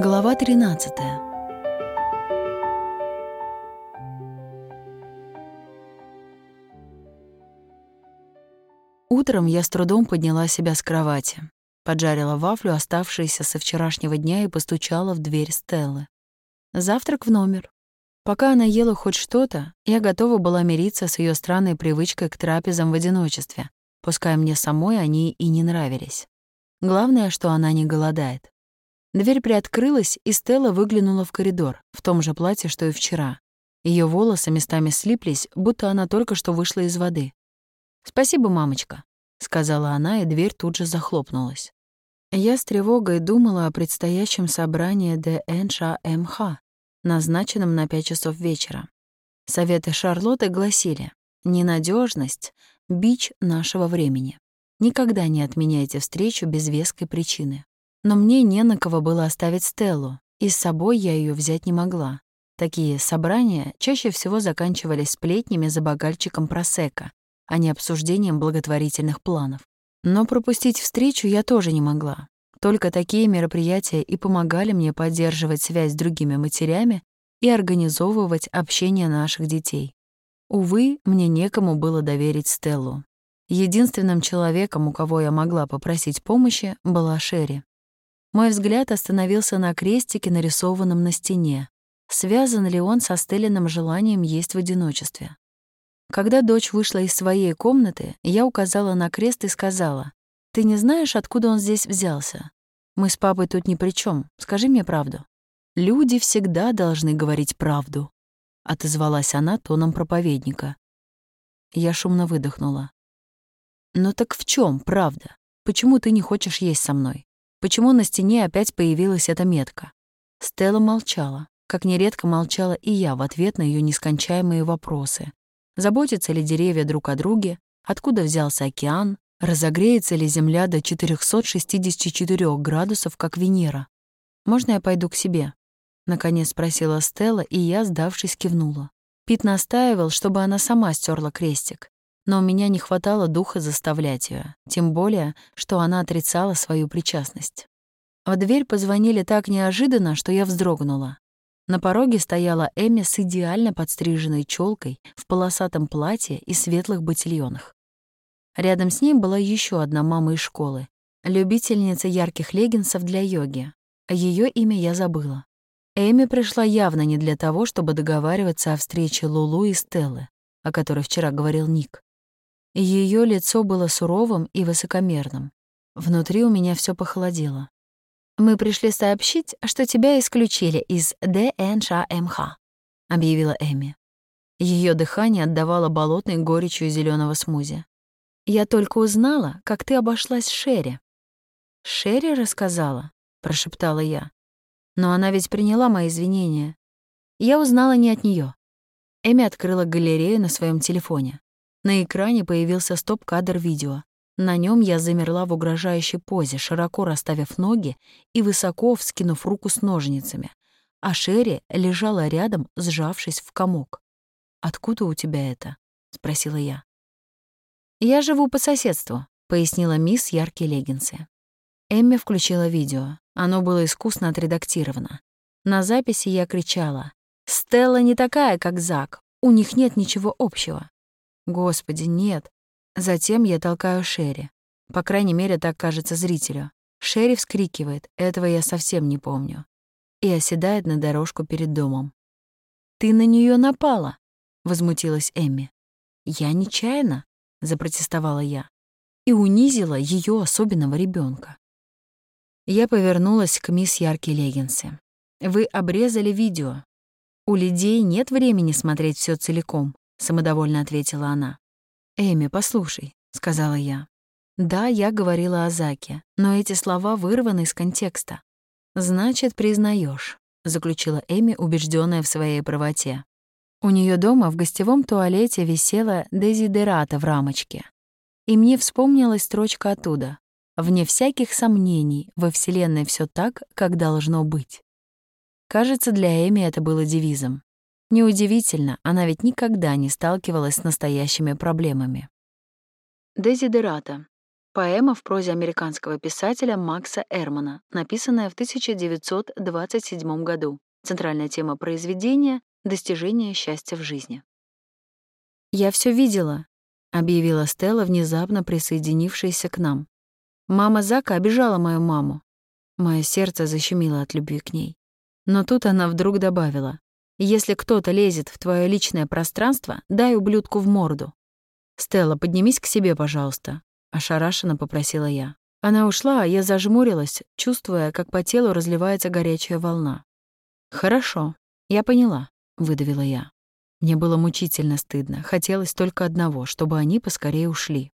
Глава 13. Утром я с трудом подняла себя с кровати, поджарила вафлю, оставшуюся со вчерашнего дня, и постучала в дверь Стеллы. Завтрак в номер. Пока она ела хоть что-то, я готова была мириться с ее странной привычкой к трапезам в одиночестве, пускай мне самой они и не нравились. Главное, что она не голодает. Дверь приоткрылась, и Стелла выглянула в коридор, в том же платье, что и вчера. Ее волосы местами слиплись, будто она только что вышла из воды. «Спасибо, мамочка», — сказала она, и дверь тут же захлопнулась. Я с тревогой думала о предстоящем собрании ДНШМХ, назначенном на пять часов вечера. Советы Шарлотты гласили «Ненадежность — бич нашего времени. Никогда не отменяйте встречу без веской причины». Но мне не на кого было оставить Стеллу, и с собой я ее взять не могла. Такие собрания чаще всего заканчивались сплетнями за бокальчиком просека, а не обсуждением благотворительных планов. Но пропустить встречу я тоже не могла. Только такие мероприятия и помогали мне поддерживать связь с другими матерями и организовывать общение наших детей. Увы, мне некому было доверить Стеллу. Единственным человеком, у кого я могла попросить помощи, была Шерри. Мой взгляд остановился на крестике, нарисованном на стене. Связан ли он со Стеллиным желанием есть в одиночестве? Когда дочь вышла из своей комнаты, я указала на крест и сказала, «Ты не знаешь, откуда он здесь взялся? Мы с папой тут ни при чем. Скажи мне правду». «Люди всегда должны говорить правду», — отозвалась она тоном проповедника. Я шумно выдохнула. «Но так в чем правда? Почему ты не хочешь есть со мной? Почему на стене опять появилась эта метка? Стелла молчала, как нередко молчала и я в ответ на ее нескончаемые вопросы. Заботятся ли деревья друг о друге? Откуда взялся океан? Разогреется ли Земля до 464 градусов, как Венера? «Можно я пойду к себе?» — наконец спросила Стелла, и я, сдавшись, кивнула. Пит настаивал, чтобы она сама стерла крестик но у меня не хватало духа заставлять ее, тем более, что она отрицала свою причастность. В дверь позвонили так неожиданно, что я вздрогнула. На пороге стояла Эми с идеально подстриженной челкой в полосатом платье и светлых ботильонах. Рядом с ней была еще одна мама из школы, любительница ярких леггинсов для йоги. Ее имя я забыла. Эми пришла явно не для того, чтобы договариваться о встрече Лулу и Стеллы, о которой вчера говорил Ник. Ее лицо было суровым и высокомерным. Внутри у меня все похолодело. «Мы пришли сообщить, что тебя исключили из ДНШМХ», — объявила Эми. Ее дыхание отдавало болотной горечью зеленого смузи. «Я только узнала, как ты обошлась с Шерри». «Шерри рассказала?» — прошептала я. «Но она ведь приняла мои извинения. Я узнала не от нее. Эми открыла галерею на своем телефоне. На экране появился стоп-кадр видео. На нем я замерла в угрожающей позе, широко расставив ноги и высоко вскинув руку с ножницами. А Шерри лежала рядом, сжавшись в комок. «Откуда у тебя это?» — спросила я. «Я живу по соседству», — пояснила мисс яркие леггинсы. Эмми включила видео. Оно было искусно отредактировано. На записи я кричала. «Стелла не такая, как Зак. У них нет ничего общего. Господи, нет. Затем я толкаю Шерри. По крайней мере, так кажется зрителю. Шерри вскрикивает, этого я совсем не помню. И оседает на дорожку перед домом. «Ты на нее напала!» — возмутилась Эмми. «Я нечаянно», — запротестовала я, и унизила ее особенного ребенка. Я повернулась к мисс Яркие Леггинсы. «Вы обрезали видео. У людей нет времени смотреть все целиком. — самодовольно ответила она. «Эми, послушай», — сказала я. «Да, я говорила о Заке, но эти слова вырваны из контекста». «Значит, признаешь, заключила Эми, убежденная в своей правоте. У нее дома в гостевом туалете висела дезидерата в рамочке. И мне вспомнилась строчка оттуда. «Вне всяких сомнений, во Вселенной все так, как должно быть». Кажется, для Эми это было девизом. Неудивительно, она ведь никогда не сталкивалась с настоящими проблемами. Дезидерата. Поэма в прозе американского писателя Макса Эрмана, написанная в 1927 году. Центральная тема произведения — достижение счастья в жизни. «Я все видела», — объявила Стелла, внезапно присоединившаяся к нам. «Мама Зака обижала мою маму». Мое сердце защемило от любви к ней. Но тут она вдруг добавила. «Если кто-то лезет в твое личное пространство, дай ублюдку в морду». «Стелла, поднимись к себе, пожалуйста», — ошарашенно попросила я. Она ушла, а я зажмурилась, чувствуя, как по телу разливается горячая волна. «Хорошо, я поняла», — выдавила я. Мне было мучительно стыдно, хотелось только одного, чтобы они поскорее ушли.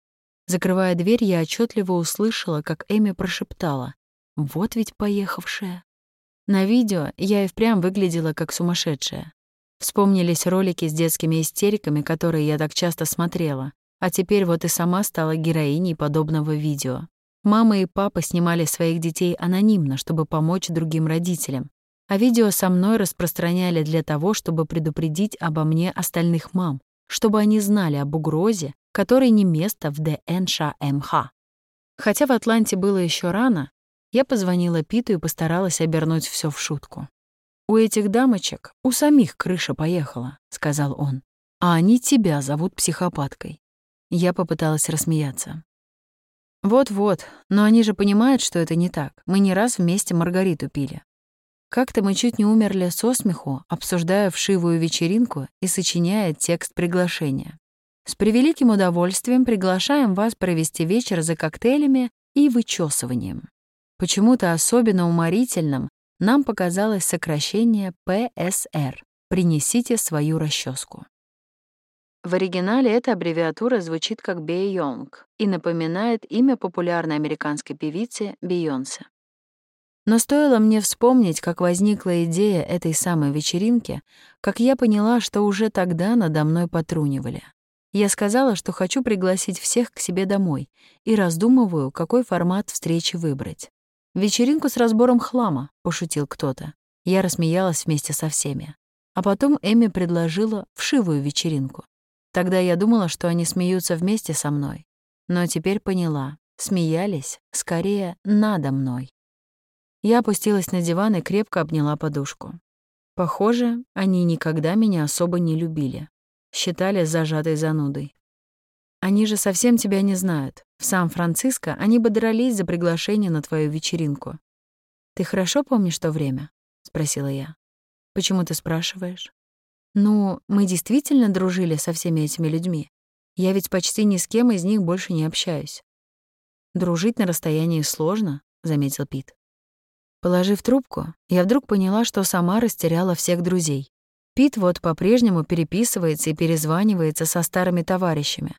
Закрывая дверь, я отчетливо услышала, как Эми прошептала. «Вот ведь поехавшая». На видео я и впрямь выглядела как сумасшедшая. Вспомнились ролики с детскими истериками, которые я так часто смотрела. А теперь вот и сама стала героиней подобного видео. Мама и папа снимали своих детей анонимно, чтобы помочь другим родителям. А видео со мной распространяли для того, чтобы предупредить обо мне остальных мам, чтобы они знали об угрозе, которой не место в ДНШМХ. Хотя в Атланте было еще рано, я позвонила Питу и постаралась обернуть все в шутку. «У этих дамочек у самих крыша поехала», — сказал он. «А они тебя зовут психопаткой. Я попыталась рассмеяться. Вот-вот, но они же понимают, что это не так. Мы не раз вместе Маргариту пили. Как-то мы чуть не умерли со смеху, обсуждая вшивую вечеринку и сочиняя текст приглашения. С превеликим удовольствием приглашаем вас провести вечер за коктейлями и вычесыванием. Почему-то особенно уморительным нам показалось сокращение ПСР «Принесите свою расческу. В оригинале эта аббревиатура звучит как Бейонг и напоминает имя популярной американской певицы Бейонсе. Но стоило мне вспомнить, как возникла идея этой самой вечеринки, как я поняла, что уже тогда надо мной потрунивали. Я сказала, что хочу пригласить всех к себе домой и раздумываю, какой формат встречи выбрать. «Вечеринку с разбором хлама», — пошутил кто-то. Я рассмеялась вместе со всеми. А потом Эми предложила вшивую вечеринку. Тогда я думала, что они смеются вместе со мной, но теперь поняла, смеялись скорее надо мной. Я опустилась на диван и крепко обняла подушку. Похоже, они никогда меня особо не любили. Считали зажатой занудой. Они же совсем тебя не знают. В Сан-Франциско они бы дрались за приглашение на твою вечеринку. «Ты хорошо помнишь то время?» — спросила я. «Почему ты спрашиваешь?» Ну, мы действительно дружили со всеми этими людьми. Я ведь почти ни с кем из них больше не общаюсь. Дружить на расстоянии сложно, заметил Пит. Положив трубку, я вдруг поняла, что сама растеряла всех друзей. Пит вот по-прежнему переписывается и перезванивается со старыми товарищами.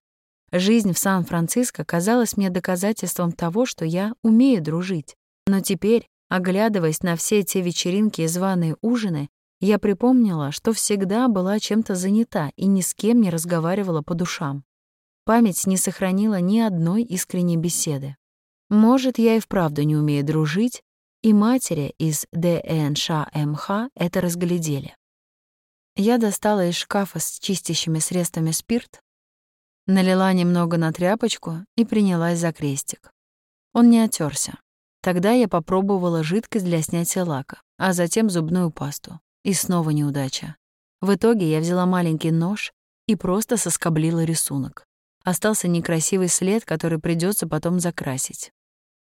Жизнь в Сан-Франциско казалась мне доказательством того, что я умею дружить. Но теперь, оглядываясь на все те вечеринки и званые ужины, я припомнила, что всегда была чем-то занята и ни с кем не разговаривала по душам. Память не сохранила ни одной искренней беседы. Может, я и вправду не умею дружить, и матери из ДНШМХ это разглядели. Я достала из шкафа с чистящими средствами спирт, налила немного на тряпочку и принялась за крестик. Он не отерся. Тогда я попробовала жидкость для снятия лака, а затем зубную пасту. И снова неудача. В итоге я взяла маленький нож и просто соскоблила рисунок. Остался некрасивый след, который придется потом закрасить.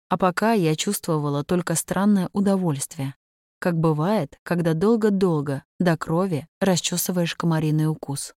А пока я чувствовала только странное удовольствие, как бывает, когда долго-долго, до крови, расчесываешь комариный укус.